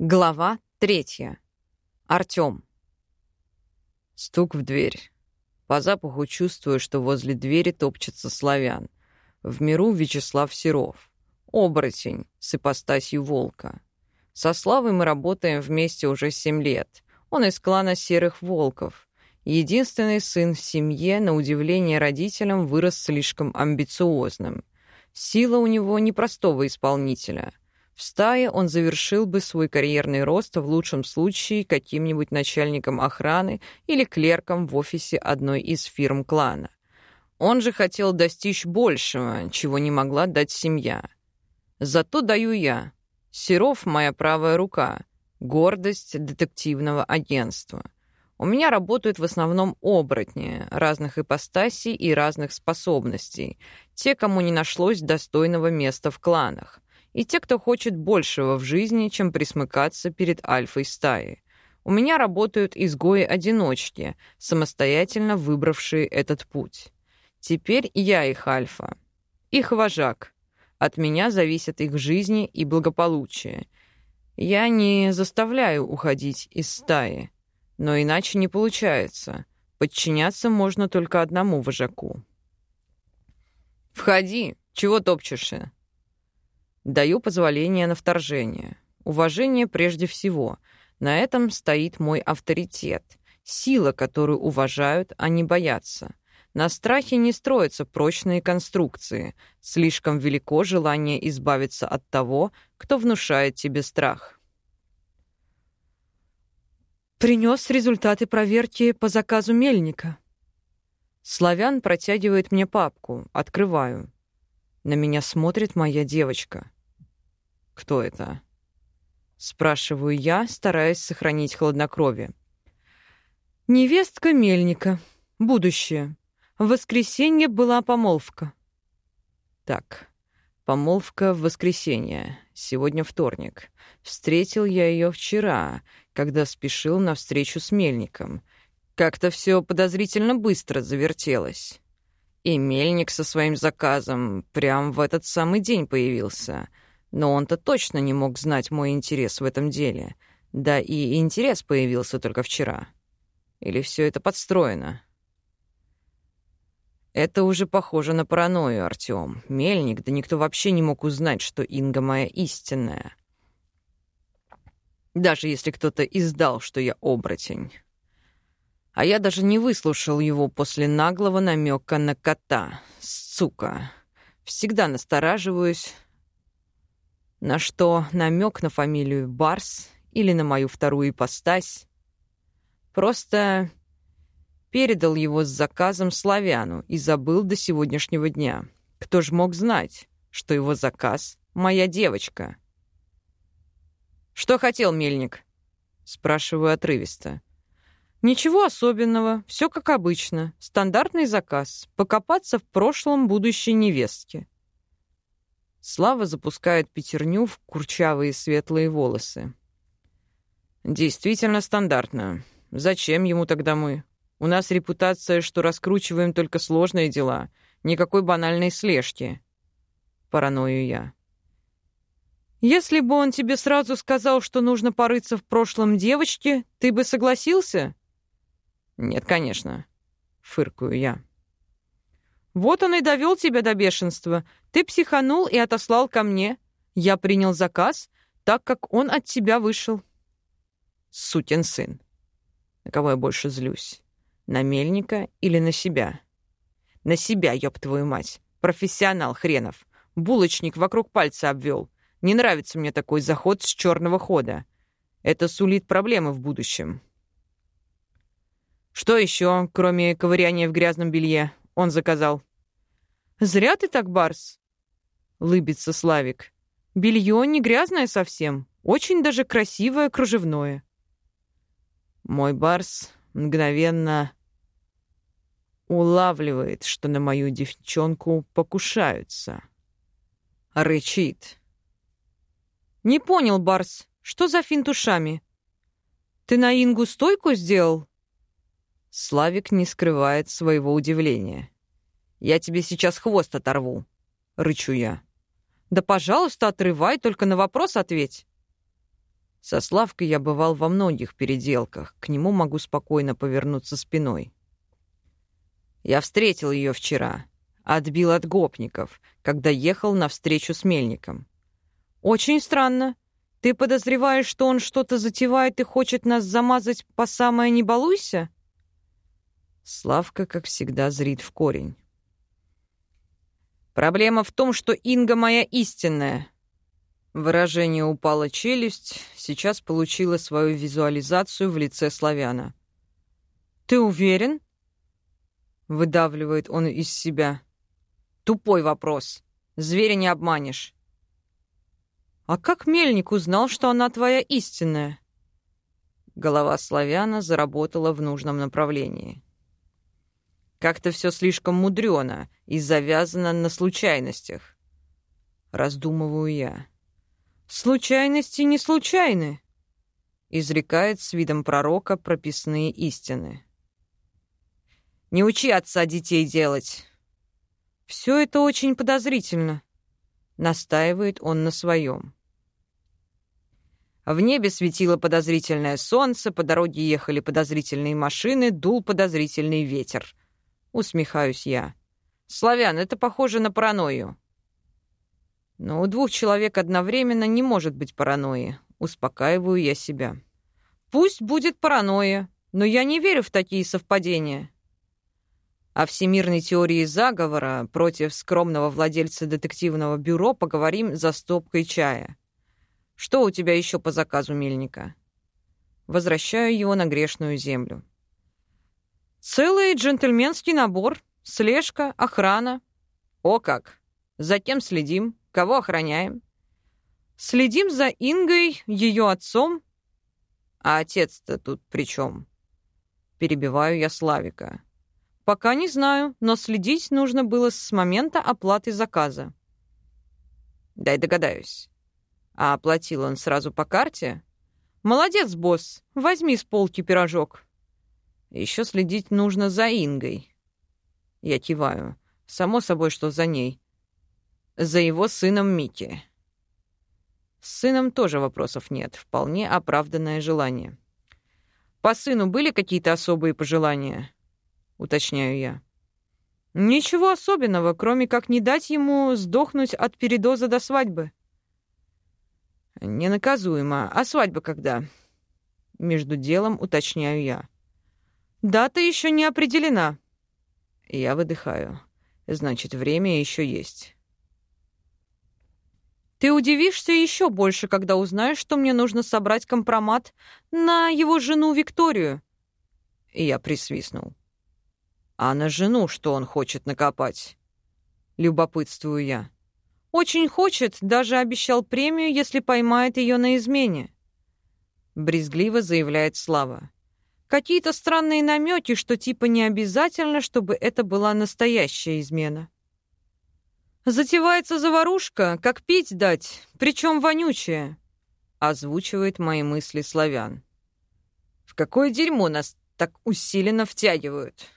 Глава третья. Артём. Стук в дверь. По запаху чувствую, что возле двери топчется славян. В миру Вячеслав Серов. Оборотень с ипостасью волка. Со Славой мы работаем вместе уже семь лет. Он из клана Серых Волков. Единственный сын в семье, на удивление родителям, вырос слишком амбициозным. Сила у него непростого исполнителя — в стае он завершил бы свой карьерный рост в лучшем случае каким-нибудь начальником охраны или клерком в офисе одной из фирм клана. Он же хотел достичь большего, чего не могла дать семья. Зато даю я. Серов — моя правая рука, гордость детективного агентства. У меня работают в основном оборотни разных ипостасей и разных способностей, те, кому не нашлось достойного места в кланах и те, кто хочет большего в жизни, чем присмыкаться перед альфой стаи. У меня работают изгои-одиночки, самостоятельно выбравшие этот путь. Теперь я их альфа, их вожак. От меня зависят их жизни и благополучие. Я не заставляю уходить из стаи, но иначе не получается. Подчиняться можно только одному вожаку. «Входи, чего топчешься?» Даю позволение на вторжение. Уважение прежде всего. На этом стоит мой авторитет. Сила, которую уважают, а не боятся. На страхе не строятся прочные конструкции. Слишком велико желание избавиться от того, кто внушает тебе страх. Принес результаты проверки по заказу мельника. Славян протягивает мне папку. Открываю. На меня смотрит моя девочка. «Кто это?» Спрашиваю я, стараясь сохранить хладнокровие. «Невестка Мельника. Будущее. В воскресенье была помолвка». «Так, помолвка в воскресенье. Сегодня вторник. Встретил я ее вчера, когда спешил на встречу с Мельником. Как-то все подозрительно быстро завертелось. И Мельник со своим заказом прям в этот самый день появился — но он-то точно не мог знать мой интерес в этом деле. Да и интерес появился только вчера. Или все это подстроено? Это уже похоже на паранойю, Артём. Мельник, да никто вообще не мог узнать, что Инга моя истинная. Даже если кто-то издал, что я оборотень. А я даже не выслушал его после наглого намека на кота. Сука. Всегда настораживаюсь, на что намек на фамилию Барс или на мою вторую ипостась. Просто передал его с заказом славяну и забыл до сегодняшнего дня. Кто ж мог знать, что его заказ — моя девочка? «Что хотел мельник?» — спрашиваю отрывисто. «Ничего особенного, все как обычно. Стандартный заказ. Покопаться в прошлом будущей невестки. Слава запускает пятерню в курчавые светлые волосы. Действительно стандартно. Зачем ему тогда мы? У нас репутация, что раскручиваем только сложные дела. Никакой банальной слежки. Параною я. Если бы он тебе сразу сказал, что нужно порыться в прошлом девочки, ты бы согласился? Нет, конечно. Фыркую я. Вот он и довел тебя до бешенства. Ты психанул и отослал ко мне. Я принял заказ, так как он от тебя вышел. Сукин сын. На кого я больше злюсь? На Мельника или на себя? На себя, ёб твою мать. Профессионал хренов. Булочник вокруг пальца обвел. Не нравится мне такой заход с черного хода. Это сулит проблемы в будущем. Что еще, кроме ковыряния в грязном белье? Он заказал. «Зря ты так, Барс!» — лыбится Славик. «Белье не грязное совсем, очень даже красивое кружевное». Мой Барс мгновенно улавливает, что на мою девчонку покушаются. Рычит. «Не понял, Барс, что за финт ушами? Ты на Ингу стойку сделал?» Славик не скрывает своего удивления. «Я тебе сейчас хвост оторву», — рычу я. «Да, пожалуйста, отрывай, только на вопрос ответь». Со Славкой я бывал во многих переделках, к нему могу спокойно повернуться спиной. Я встретил ее вчера, отбил от гопников, когда ехал навстречу с Мельником. «Очень странно. Ты подозреваешь, что он что-то затевает и хочет нас замазать по самое не балуйся?» Славка, как всегда, зрит в корень. «Проблема в том, что Инга моя истинная». Выражение «упала челюсть» сейчас получило свою визуализацию в лице славяна. «Ты уверен?» — выдавливает он из себя. «Тупой вопрос. Зверя не обманешь. «А как Мельник узнал, что она твоя истинная?» Голова славяна заработала в нужном направлении. Как-то все слишком мудрено и завязано на случайностях. Раздумываю я. «Случайности не случайны», — изрекает с видом пророка прописные истины. «Не учи отца детей делать!» «Все это очень подозрительно», Настаивает он на своем. В небе светило подозрительное солнце, по дороге ехали подозрительные машины, дул подозрительный ветер. Усмехаюсь я. «Славян, это похоже на паранойю». Но у двух человек одновременно не может быть паранойи. Успокаиваю я себя. «Пусть будет паранойя, но я не верю в такие совпадения». О всемирной теории заговора против скромного владельца детективного бюро поговорим за стопкой чая. Что у тебя еще по заказу мельника? Возвращаю его на грешную землю. Целый джентльменский набор, слежка, охрана. О как! Затем следим. Кого охраняем? Следим за Ингой, ее отцом. А отец-то тут при чем? Перебиваю я Славика. «Пока не знаю, но следить нужно было с момента оплаты заказа». «Дай догадаюсь. А оплатил он сразу по карте?» «Молодец, босс. Возьми с полки пирожок». Еще следить нужно за Ингой». Я киваю. Само собой, что за ней. За его сыном Микки. С сыном тоже вопросов нет. Вполне оправданное желание. По сыну были какие-то особые пожелания? — уточняю я. «Ничего особенного, кроме как не дать ему сдохнуть от передоза до свадьбы». «Ненаказуемо. А свадьба когда?» Между делом уточняю я. «Дата еще не определена». Я выдыхаю. Значит, время еще есть. Ты удивишься еще больше, когда узнаешь, что мне нужно собрать компромат на его жену Викторию. И я присвистнул. А на жену что он хочет накопать? Любопытствую я. Очень хочет, даже обещал премию, если поймает ее на измене. Брезгливо заявляет Слава. Какие-то странные намеки, что типа не обязательно, чтобы это была настоящая измена. Затевается заварушка, как пить дать, причем вонючая. Озвучивает мои мысли славян. В какое дерьмо нас так усиленно втягивают?